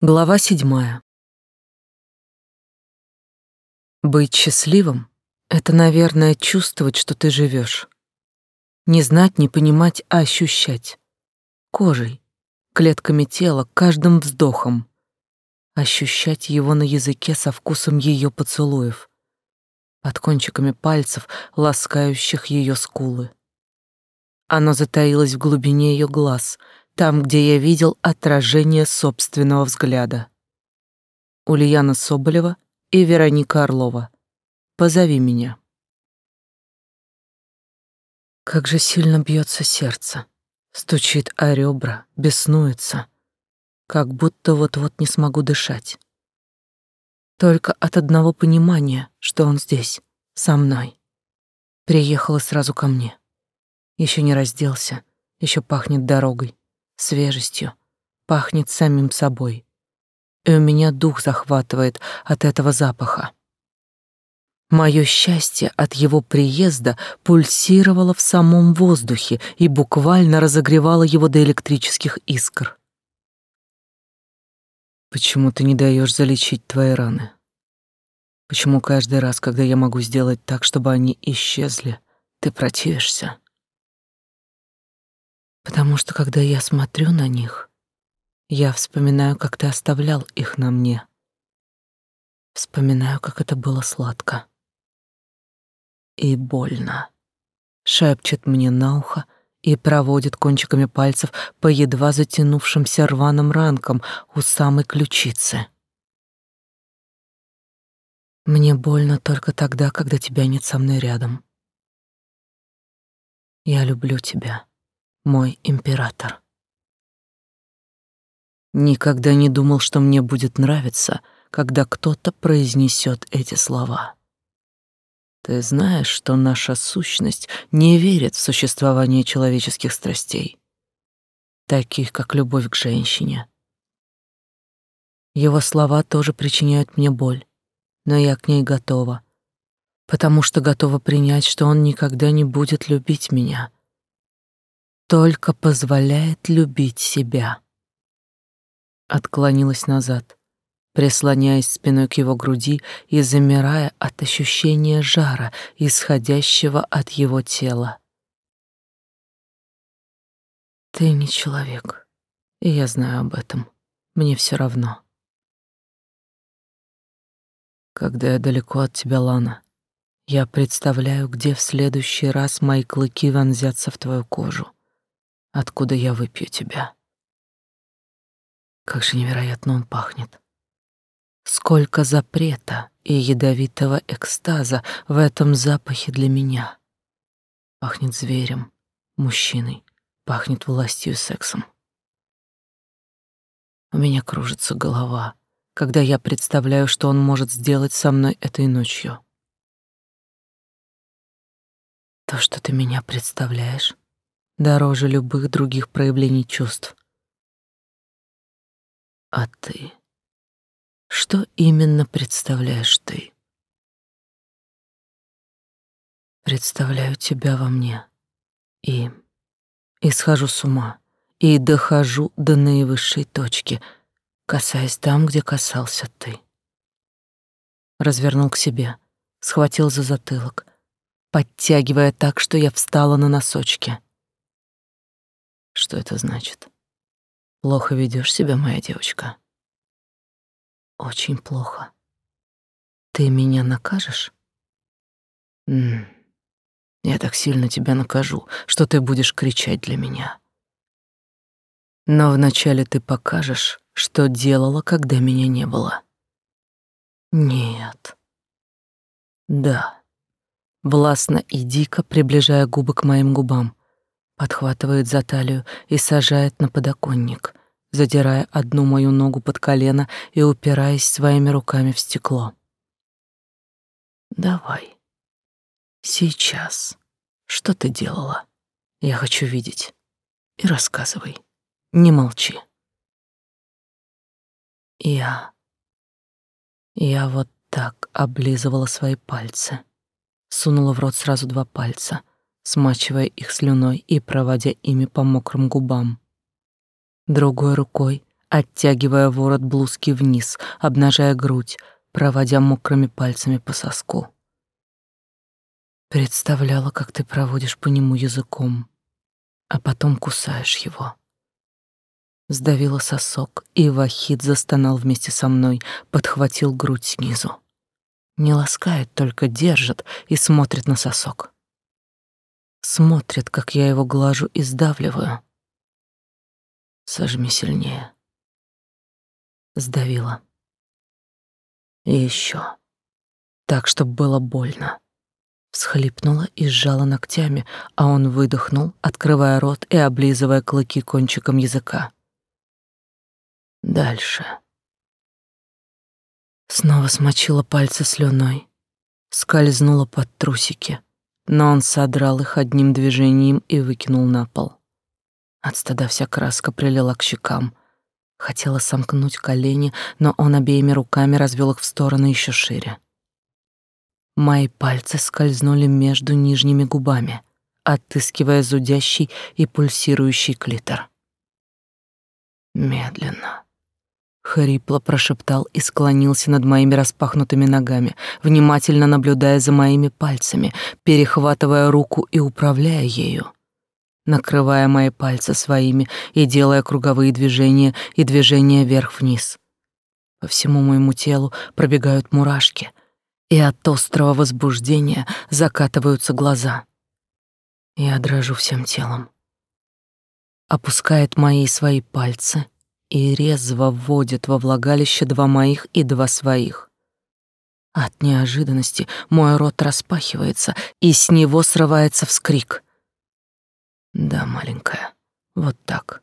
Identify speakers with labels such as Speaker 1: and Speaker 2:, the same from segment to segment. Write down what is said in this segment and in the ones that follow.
Speaker 1: Глава седьмая. Быть счастливым — это, наверное, чувствовать, что ты живешь. Не знать, не понимать, а ощущать. Кожей, клетками тела, каждым вздохом. Ощущать его на языке со вкусом ее поцелуев. Под кончиками пальцев, ласкающих ее скулы. Оно затаилось в глубине ее глаз — там, где я видел отражение собственного взгляда. Ульяна Соболева и Вероника Орлова. Позови меня. Как же сильно бьется сердце, стучит о ребра, беснуется, как будто вот-вот не смогу дышать. Только от одного понимания, что он здесь, со мной. Приехал и сразу ко мне. Еще не разделся, еще пахнет дорогой свежестью, пахнет самим собой. И у меня дух захватывает от этого запаха. Мое счастье от его приезда пульсировало в самом воздухе и буквально разогревало его до электрических искр. Почему ты не даешь залечить твои раны? Почему каждый раз, когда я могу сделать так, чтобы они исчезли, ты противишься? Потому что когда я смотрю на них, я вспоминаю, как ты оставлял их на мне. Вспоминаю, как это было сладко и больно. Шепчет мне на ухо и проводит кончиками пальцев по едва затянувшимся рваным ранкам у самой ключицы. Мне больно только тогда, когда тебя нет со мной рядом. Я люблю тебя мой император. Никогда не думал, что мне будет нравиться, когда кто-то произнесет эти слова. Ты знаешь, что наша сущность не верит в существование человеческих страстей, таких как любовь к женщине. Его слова тоже причиняют мне боль, но я к ней готова, потому что готова принять, что он никогда не будет любить меня — только позволяет любить себя. Отклонилась назад, прислоняясь спиной к его груди и замирая от ощущения жара, исходящего от его тела. Ты не человек, и я знаю об этом. Мне все равно. Когда я далеко от тебя, Лана, я представляю, где в следующий раз мои клыки вонзятся в твою кожу откуда я выпью тебя. Как же невероятно он пахнет. Сколько запрета и ядовитого экстаза в этом запахе для меня. Пахнет зверем, мужчиной, пахнет властью и сексом. У меня кружится голова, когда я представляю, что он может сделать со мной этой ночью. То, что ты меня представляешь, дороже любых других проявлений чувств. А ты? Что именно представляешь ты? Представляю тебя во мне и и схожу с ума, и дохожу до наивысшей точки, касаясь там, где касался ты. Развернул к себе, схватил за затылок, подтягивая так, что я встала на носочки — что это значит? Плохо ведешь себя, моя девочка? Очень плохо. Ты меня накажешь? М -м, я так сильно тебя накажу, что ты будешь кричать для меня. Но вначале ты покажешь, что делала, когда меня не было. Нет. Да. Властно и дико приближая губы к моим губам, подхватывает за талию и сажает на подоконник, задирая одну мою ногу под колено и упираясь своими руками в стекло. Давай. Сейчас. Что ты делала? Я хочу видеть. И рассказывай. Не молчи. Я... Я вот так облизывала свои пальцы. Сунула в рот сразу два пальца, смачивая их слюной и проводя ими по мокрым губам. Другой рукой оттягивая ворот блузки вниз, обнажая грудь, проводя мокрыми пальцами по соску. Представляла, как ты проводишь по нему языком, а потом кусаешь его. Сдавила сосок, и Вахид застонал вместе со мной, подхватил грудь снизу. Не ласкает, только держит и смотрит на сосок. Смотрит, как я его глажу и сдавливаю. Сожми сильнее. Сдавила. И еще. Так, чтобы было больно. Всхлипнула и сжала ногтями, а он выдохнул, открывая рот и облизывая клыки кончиком языка. Дальше. Снова смочила пальцы слюной, скользнула под трусики, но он содрал их одним движением и выкинул на пол. От стыда вся краска прилила к щекам. Хотела сомкнуть колени, но он обеими руками развел их в стороны еще шире. Мои пальцы скользнули между нижними губами, отыскивая зудящий и пульсирующий клитор. Медленно. Хрипло прошептал и склонился над моими распахнутыми ногами, внимательно наблюдая за моими пальцами, перехватывая руку и управляя ею накрывая мои пальцы своими и делая круговые движения и движения вверх-вниз. По всему моему телу пробегают мурашки, и от острого возбуждения закатываются глаза. Я дрожу всем телом. Опускает мои свои пальцы и резво вводит во влагалище два моих и два своих. От неожиданности мой рот распахивается, и с него срывается вскрик — да, маленькая, вот так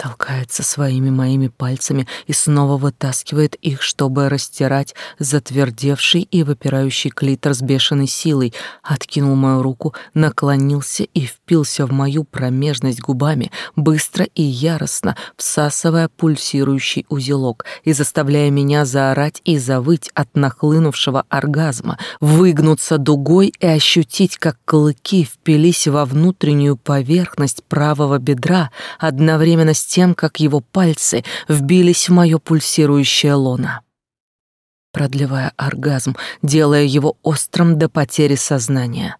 Speaker 1: толкается своими моими пальцами и снова вытаскивает их, чтобы растирать затвердевший и выпирающий клитор с бешеной силой, откинул мою руку, наклонился и впился в мою промежность губами, быстро и яростно всасывая пульсирующий узелок и заставляя меня заорать и завыть от нахлынувшего оргазма, выгнуться дугой и ощутить, как клыки впились во внутреннюю поверхность правого бедра, одновременно с тем, как его пальцы вбились в мое пульсирующее лоно, продлевая оргазм, делая его острым до потери сознания.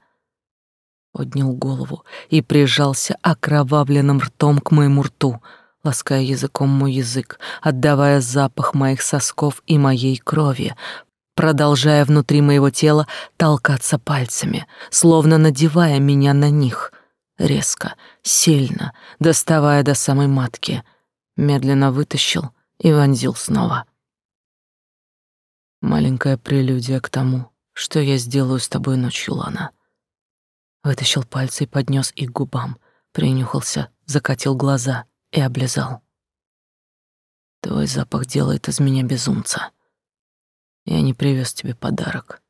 Speaker 1: Поднял голову и прижался окровавленным ртом к моему рту, лаская языком мой язык, отдавая запах моих сосков и моей крови, продолжая внутри моего тела толкаться пальцами, словно надевая меня на них — резко, сильно, доставая до самой матки, медленно вытащил и вонзил снова. Маленькая прелюдия к тому, что я сделаю с тобой ночью, Лана. Вытащил пальцы и поднес их к губам, принюхался, закатил глаза и облизал. Твой запах делает из меня безумца. Я не привез тебе подарок.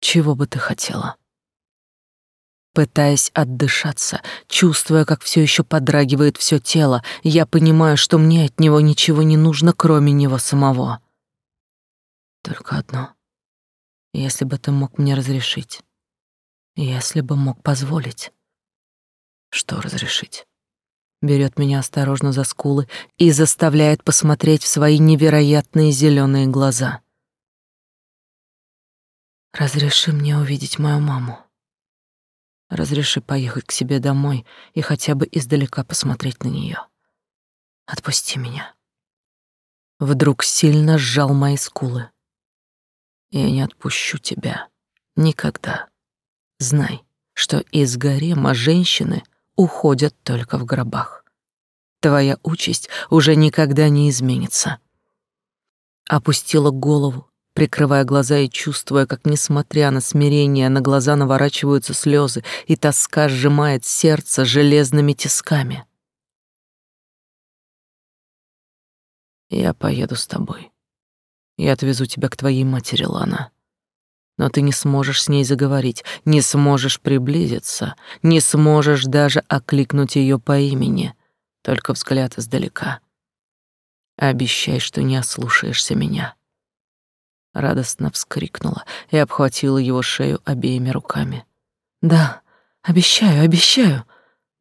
Speaker 1: Чего бы ты хотела? Пытаясь отдышаться, чувствуя, как все еще подрагивает все тело, я понимаю, что мне от него ничего не нужно, кроме него самого. Только одно. Если бы ты мог мне разрешить. Если бы мог позволить. Что разрешить? Берет меня осторожно за скулы и заставляет посмотреть в свои невероятные зеленые глаза. Разреши мне увидеть мою маму. Разреши поехать к себе домой и хотя бы издалека посмотреть на нее. Отпусти меня. Вдруг сильно сжал мои скулы. Я не отпущу тебя никогда. Знай, что из гарема женщины уходят только в гробах. Твоя участь уже никогда не изменится. Опустила голову прикрывая глаза и чувствуя, как, несмотря на смирение, на глаза наворачиваются слезы, и тоска сжимает сердце железными тисками. «Я поеду с тобой. Я отвезу тебя к твоей матери, Лана. Но ты не сможешь с ней заговорить, не сможешь приблизиться, не сможешь даже окликнуть ее по имени, только взгляд издалека. Обещай, что не ослушаешься меня» радостно вскрикнула и обхватила его шею обеими руками. Да, обещаю, обещаю.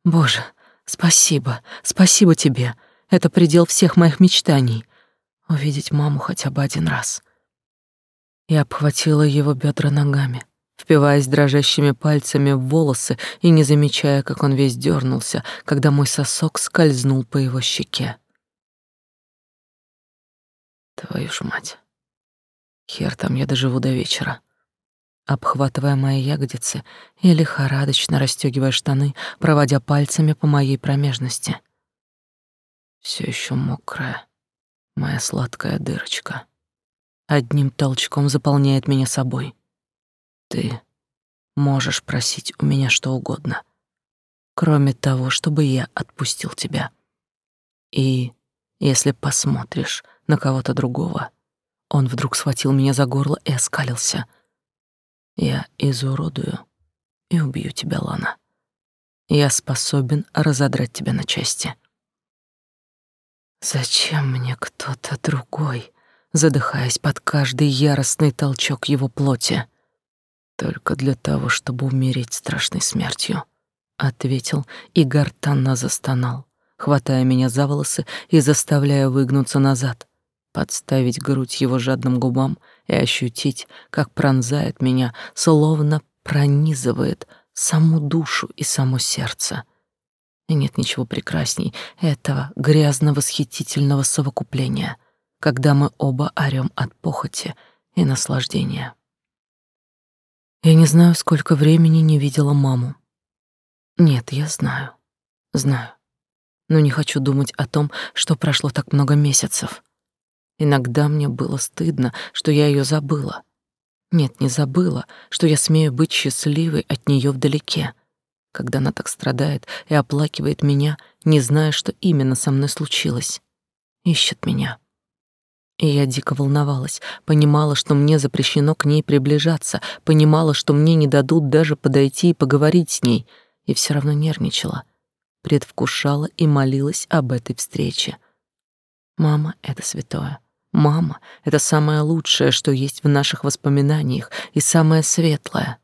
Speaker 1: Боже, спасибо, спасибо тебе. Это предел всех моих мечтаний — увидеть маму хотя бы один раз. Я обхватила его бедра ногами, впиваясь дрожащими пальцами в волосы и не замечая, как он весь дернулся, когда мой сосок скользнул по его щеке. Твою ж мать. Хер там я доживу до вечера. Обхватывая мои ягодицы и лихорадочно расстегивая штаны, проводя пальцами по моей промежности. Все еще мокрая, моя сладкая дырочка. Одним толчком заполняет меня собой. Ты можешь просить у меня что угодно, кроме того, чтобы я отпустил тебя. И если посмотришь на кого-то другого, он вдруг схватил меня за горло и оскалился. Я изуродую и убью тебя, Лана. Я способен разодрать тебя на части. Зачем мне кто-то другой, задыхаясь под каждый яростный толчок его плоти? только для того, чтобы умереть страшной смертью, ответил и гортанно застонал, хватая меня за волосы и заставляя выгнуться назад, подставить грудь его жадным губам и ощутить, как пронзает меня, словно пронизывает саму душу и само сердце. И нет ничего прекрасней этого грязно-восхитительного совокупления, когда мы оба орём от похоти и наслаждения. Я не знаю, сколько времени не видела маму. Нет, я знаю. Знаю. Но не хочу думать о том, что прошло так много месяцев. Иногда мне было стыдно, что я ее забыла. Нет, не забыла, что я смею быть счастливой от нее вдалеке, когда она так страдает и оплакивает меня, не зная, что именно со мной случилось. Ищет меня. И я дико волновалась, понимала, что мне запрещено к ней приближаться, понимала, что мне не дадут даже подойти и поговорить с ней, и все равно нервничала, предвкушала и молилась об этой встрече. Мама — это святое. Мама — это самое лучшее, что есть в наших воспоминаниях, и самое светлое.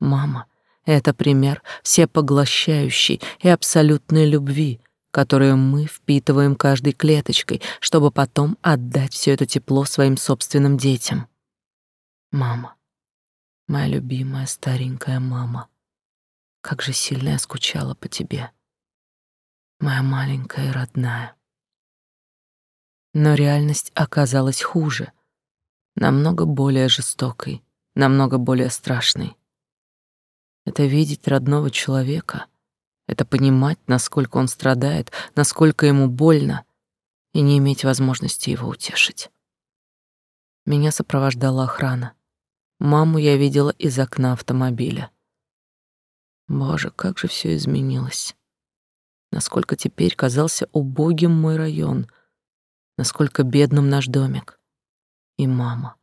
Speaker 1: Мама — это пример всепоглощающей и абсолютной любви — которую мы впитываем каждой клеточкой, чтобы потом отдать все это тепло своим собственным детям. Мама, моя любимая старенькая мама, как же сильно я скучала по тебе, моя маленькая и родная. Но реальность оказалась хуже, намного более жестокой, намного более страшной. Это видеть родного человека — это понимать, насколько он страдает, насколько ему больно, и не иметь возможности его утешить. Меня сопровождала охрана. Маму я видела из окна автомобиля. Боже, как же все изменилось. Насколько теперь казался убогим мой район, насколько бедным наш домик. И мама,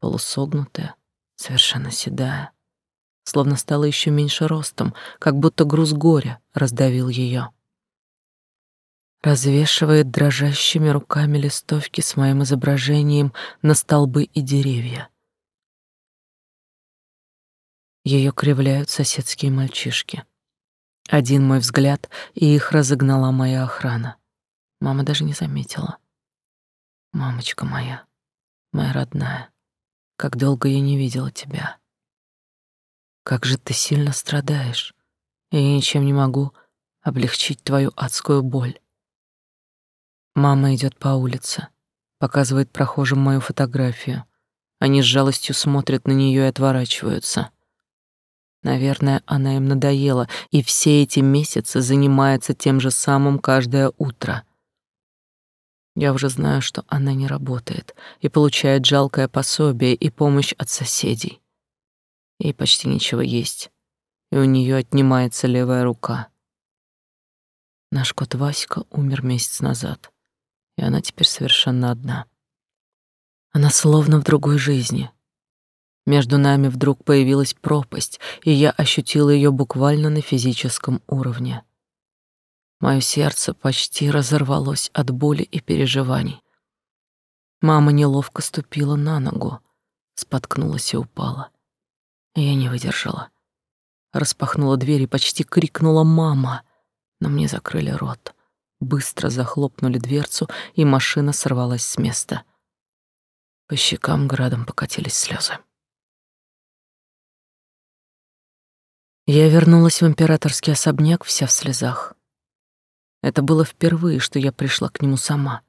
Speaker 1: полусогнутая, совершенно седая словно стала еще меньше ростом, как будто груз горя раздавил ее. Развешивает дрожащими руками листовки с моим изображением на столбы и деревья. Ее кривляют соседские мальчишки. Один мой взгляд, и их разогнала моя охрана. Мама даже не заметила. Мамочка моя, моя родная, как долго я не видела тебя. Как же ты сильно страдаешь. И я ничем не могу облегчить твою адскую боль. Мама идет по улице, показывает прохожим мою фотографию. Они с жалостью смотрят на нее и отворачиваются. Наверное, она им надоела, и все эти месяцы занимается тем же самым каждое утро. Я уже знаю, что она не работает и получает жалкое пособие и помощь от соседей. Ей почти нечего есть, и у нее отнимается левая рука. Наш кот Васька умер месяц назад, и она теперь совершенно одна. Она словно в другой жизни. Между нами вдруг появилась пропасть, и я ощутила ее буквально на физическом уровне. Мое сердце почти разорвалось от боли и переживаний. Мама неловко ступила на ногу, споткнулась и упала. Я не выдержала. Распахнула дверь и почти крикнула «Мама!», но мне закрыли рот. быстро захлопнули дверцу, и машина сорвалась с места. По щекам градом покатились слезы. Я вернулась в императорский особняк вся в слезах. Это было впервые, что я пришла к нему сама,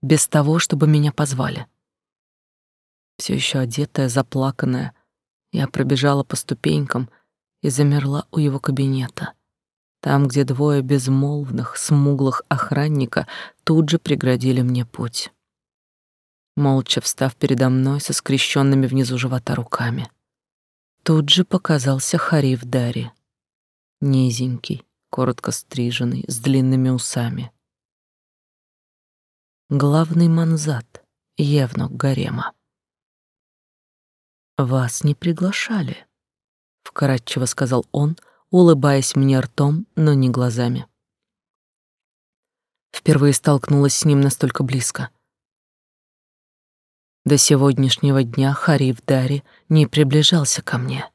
Speaker 1: без того, чтобы меня позвали. Все еще одетая, заплаканная, я пробежала по ступенькам и замерла у его кабинета. Там, где двое безмолвных, смуглых охранника тут же преградили мне путь. Молча встав передо мной со скрещенными внизу живота руками. Тут же показался Хариф Дари. Низенький, коротко стриженный, с длинными усами. Главный манзат, евнух гарема. «Вас не приглашали», — вкратчиво сказал он, улыбаясь мне ртом, но не глазами. Впервые столкнулась с ним настолько близко. До сегодняшнего дня Хариф Дари не приближался ко мне.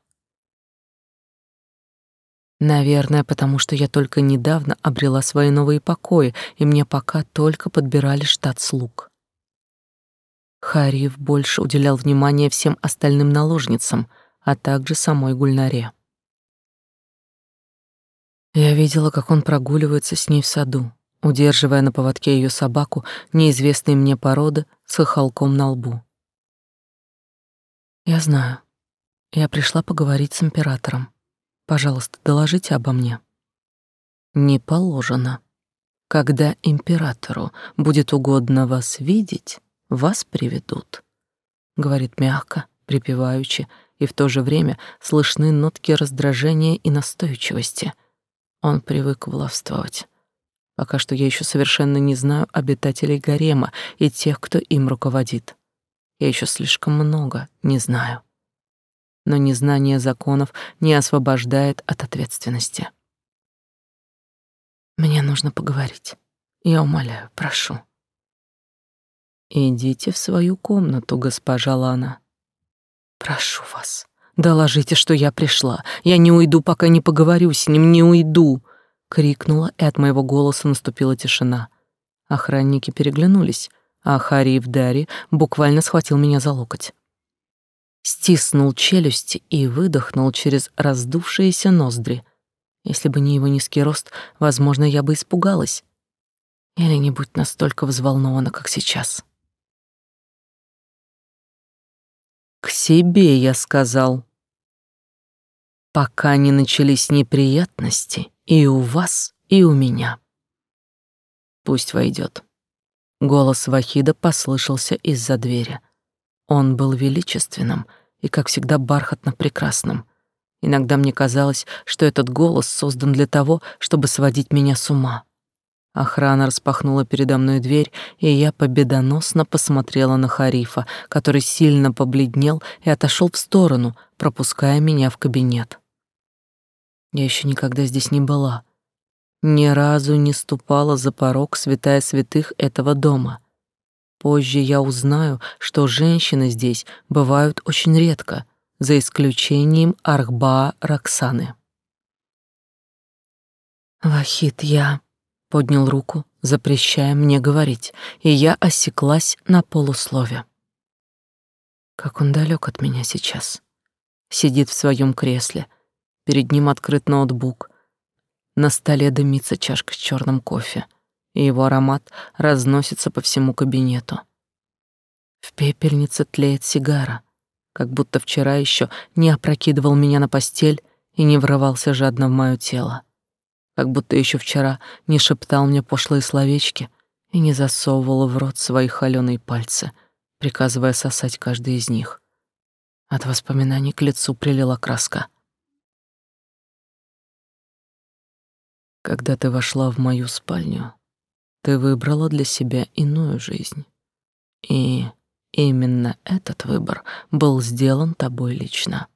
Speaker 1: Наверное, потому что я только недавно обрела свои новые покои, и мне пока только подбирали штат слуг. Хариф больше уделял внимание всем остальным наложницам, а также самой Гульнаре. Я видела, как он прогуливается с ней в саду, удерживая на поводке ее собаку неизвестной мне породы с хохолком на лбу. Я знаю. Я пришла поговорить с императором. Пожалуйста, доложите обо мне. Не положено. Когда императору будет угодно вас видеть, вас приведут, говорит мягко, припеваючи, и в то же время слышны нотки раздражения и настойчивости. Он привык властвовать. Пока что я еще совершенно не знаю обитателей гарема и тех, кто им руководит. Я еще слишком много не знаю. Но незнание законов не освобождает от ответственности. Мне нужно поговорить. Я умоляю, прошу. Идите в свою комнату, госпожа Лана. Прошу вас, доложите, что я пришла. Я не уйду, пока не поговорю с ним, не уйду, крикнула, и от моего голоса наступила тишина. Охранники переглянулись, а Хариф Дари буквально схватил меня за локоть. Стиснул челюсти и выдохнул через раздувшиеся ноздри. Если бы не его низкий рост, возможно, я бы испугалась. Или не будь настолько взволнована, как сейчас. К себе, я сказал. Пока не начались неприятности и у вас, и у меня. Пусть войдет. Голос Вахида послышался из-за двери. Он был величественным и, как всегда, бархатно прекрасным. Иногда мне казалось, что этот голос создан для того, чтобы сводить меня с ума. Охрана распахнула передо мной дверь, и я победоносно посмотрела на Харифа, который сильно побледнел и отошел в сторону, пропуская меня в кабинет. Я еще никогда здесь не была. Ни разу не ступала за порог святая святых этого дома. Позже я узнаю, что женщины здесь бывают очень редко, за исключением Архба Роксаны. «Вахид, я...» поднял руку, запрещая мне говорить, и я осеклась на полуслове. Как он далек от меня сейчас. Сидит в своем кресле, перед ним открыт ноутбук, на столе дымится чашка с черным кофе, и его аромат разносится по всему кабинету. В пепельнице тлеет сигара, как будто вчера еще не опрокидывал меня на постель и не врывался жадно в мое тело как будто еще вчера не шептал мне пошлые словечки и не засовывал в рот свои холёные пальцы, приказывая сосать каждый из них. От воспоминаний к лицу прилила краска. Когда ты вошла в мою спальню, ты выбрала для себя иную жизнь. И именно этот выбор был сделан тобой лично.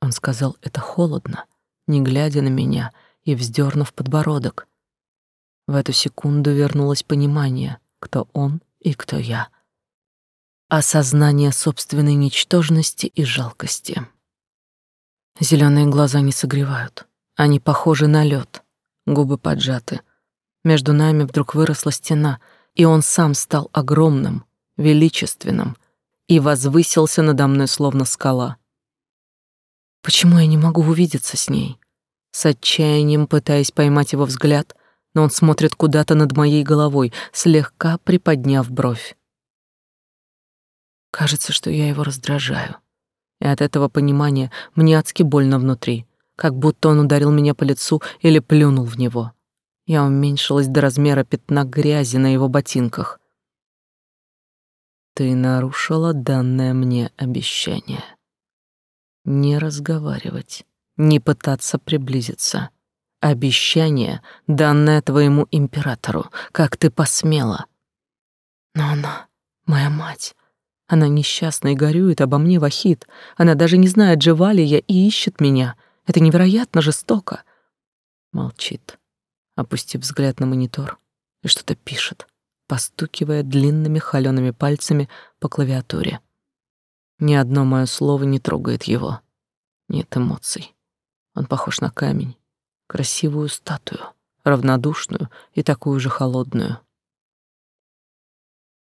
Speaker 1: Он сказал это холодно, не глядя на меня и вздернув подбородок. В эту секунду вернулось понимание, кто он и кто я. Осознание собственной ничтожности и жалкости. Зеленые глаза не согревают. Они похожи на лед, губы поджаты. Между нами вдруг выросла стена, и он сам стал огромным, величественным и возвысился надо мной словно скала. Почему я не могу увидеться с ней? С отчаянием пытаясь поймать его взгляд, но он смотрит куда-то над моей головой, слегка приподняв бровь. Кажется, что я его раздражаю. И от этого понимания мне адски больно внутри, как будто он ударил меня по лицу или плюнул в него. Я уменьшилась до размера пятна грязи на его ботинках. Ты нарушила данное мне обещание. Не разговаривать, не пытаться приблизиться. Обещание, данное твоему императору, как ты посмела. Но она моя мать. Она несчастна и горюет обо мне, Вахид. Она даже не знает, жива ли я, и ищет меня. Это невероятно жестоко. Молчит, опустив взгляд на монитор, и что-то пишет, постукивая длинными холёными пальцами по клавиатуре. Ни одно мое слово не трогает его. Нет эмоций. Он похож на камень, красивую статую, равнодушную и такую же холодную.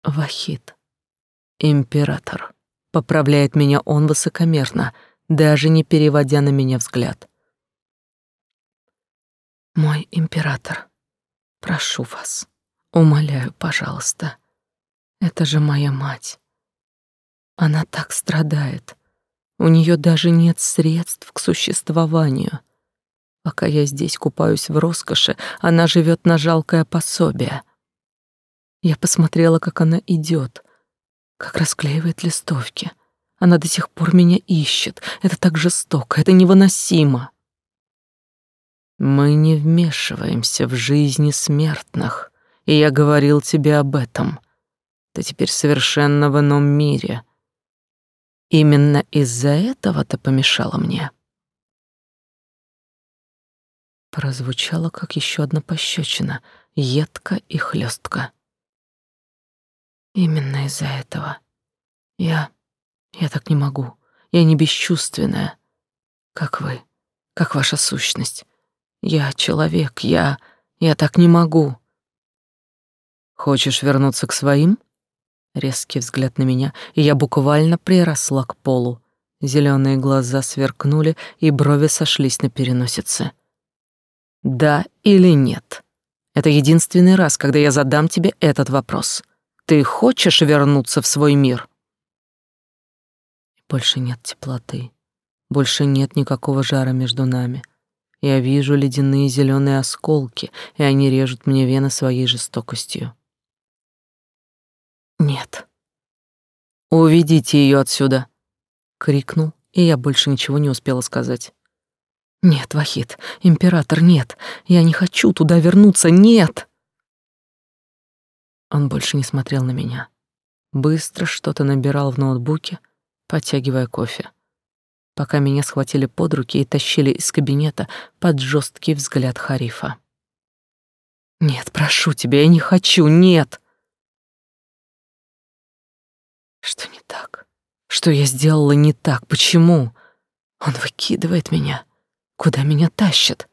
Speaker 1: Вахид. Император. Поправляет меня он высокомерно, даже не переводя на меня взгляд. Мой император, прошу вас, умоляю, пожалуйста. Это же моя мать. Она так страдает. У нее даже нет средств к существованию. Пока я здесь купаюсь в роскоши, она живет на жалкое пособие. Я посмотрела, как она идет, как расклеивает листовки. Она до сих пор меня ищет. Это так жестоко, это невыносимо. Мы не вмешиваемся в жизни смертных, и я говорил тебе об этом. Ты теперь совершенно в ином мире, Именно из-за этого ты помешала мне. Прозвучало, как еще одна пощечина, едко и хлестко. Именно из-за этого. Я... я так не могу. Я не бесчувственная, как вы, как ваша сущность. Я человек, я... я так не могу. Хочешь вернуться к своим? Резкий взгляд на меня, и я буквально приросла к полу. Зеленые глаза сверкнули, и брови сошлись на переносице. Да или нет? Это единственный раз, когда я задам тебе этот вопрос. Ты хочешь вернуться в свой мир? Больше нет теплоты. Больше нет никакого жара между нами. Я вижу ледяные зеленые осколки, и они режут мне вены своей жестокостью. Нет. Уведите ее отсюда, крикнул, и я больше ничего не успела сказать. Нет, Вахид, император, нет. Я не хочу туда вернуться, нет. Он больше не смотрел на меня. Быстро что-то набирал в ноутбуке, подтягивая кофе. Пока меня схватили под руки и тащили из кабинета под жесткий взгляд Харифа. Нет, прошу тебя, я не хочу, нет. Что не так? Что я сделала не так? Почему? Он выкидывает меня. Куда меня тащит?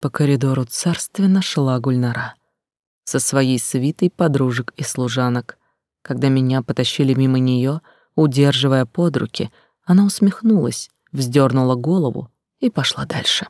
Speaker 1: По коридору царственно шла Гульнара со своей свитой подружек и служанок. Когда меня потащили мимо нее, удерживая под руки, она усмехнулась, вздернула голову и пошла дальше.